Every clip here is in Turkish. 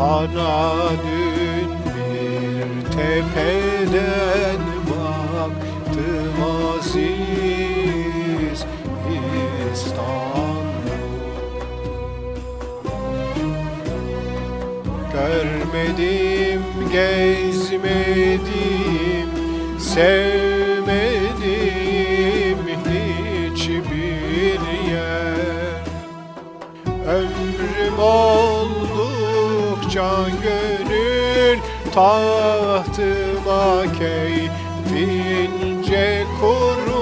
Sana dün bir tepeden baktım aziz Görmedim, gezmedim, sevmedim tahtıma keyfince kurul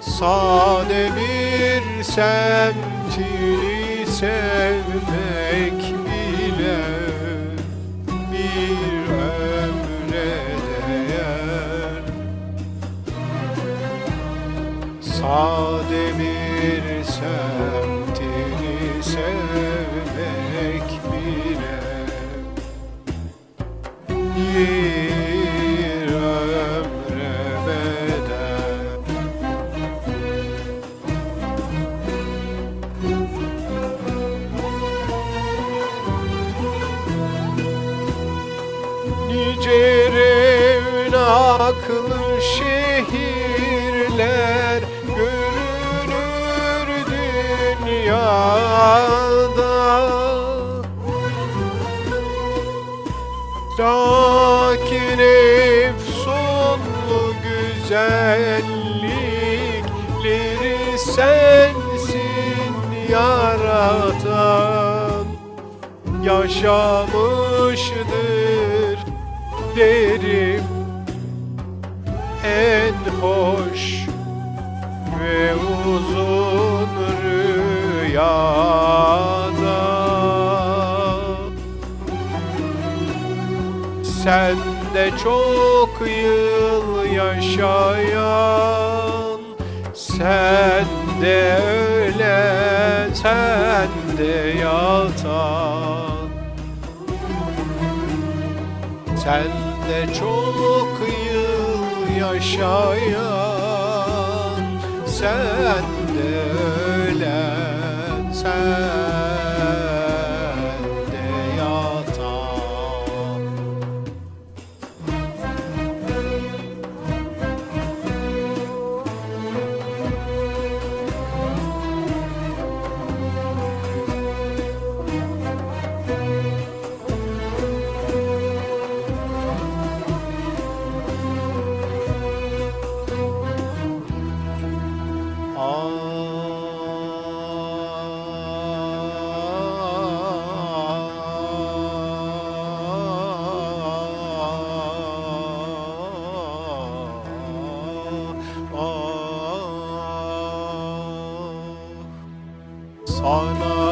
Sade bir semtini sevmek bile bir ömre değer. Sade bir semtini sevmek revnaklı şehirler görünür dünyada. Lakin efsunlu güzellikleri sensin yaratan. Yaşamışdır derim sen de çok yıl yaşayan sen de ölen sen de yatan sen de çok yıl yaşayan Sen de ölen Sana